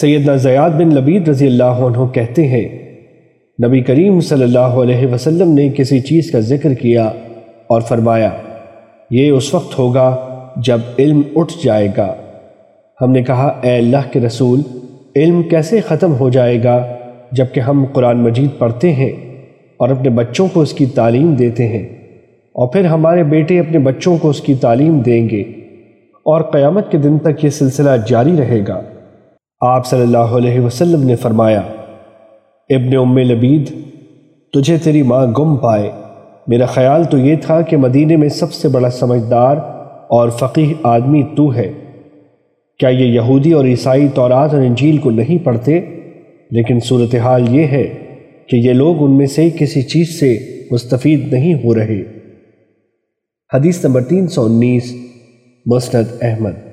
سیدنا زیاد بن لبید رضی اللہ عنہ کہتے ہیں، نبی کریم صلی اللہ علیہ وسلم نے کسی چیز کا ذکر کیا اور فرمایا، یہ اس وقت ہوگا جب علم اٹھ جائے گا۔ ہم نے کہا، اے اللہ کے رسول، علم کیسے ختم ہو جائے گا جبکہ ہم قرآن مجید پڑھتے ہیں اور اپنے بچوں کو اس کی تعلیم دیتے ہیں اور پھر ہمارے بیٹے اپنے بچوں کو اس کی تعلیم دیں گے اور قیامت کے دن تک یہ سلسلہ جاری رہے گا۔ آپ صلی اللہ علیہ وسلم نے فرمایا، ابن ام لبید، تجھے تیری ماں گم پائے۔ میرا خیال تو یہ تھا کہ مدینے میں سب سے بڑا سمجھدار اور فقیح آدمی تو ہے۔ کیا یہ یہودی اور عیسائی تورات اور انجیل کو نہیں پڑھتے؟ لیکن صورتحال یہ ہے کہ یہ لوگ ان میں سے کسی چیز سے مستفید نہیں ہو رہے۔ حدیث نمبر تین سو انیس، مسند احمد۔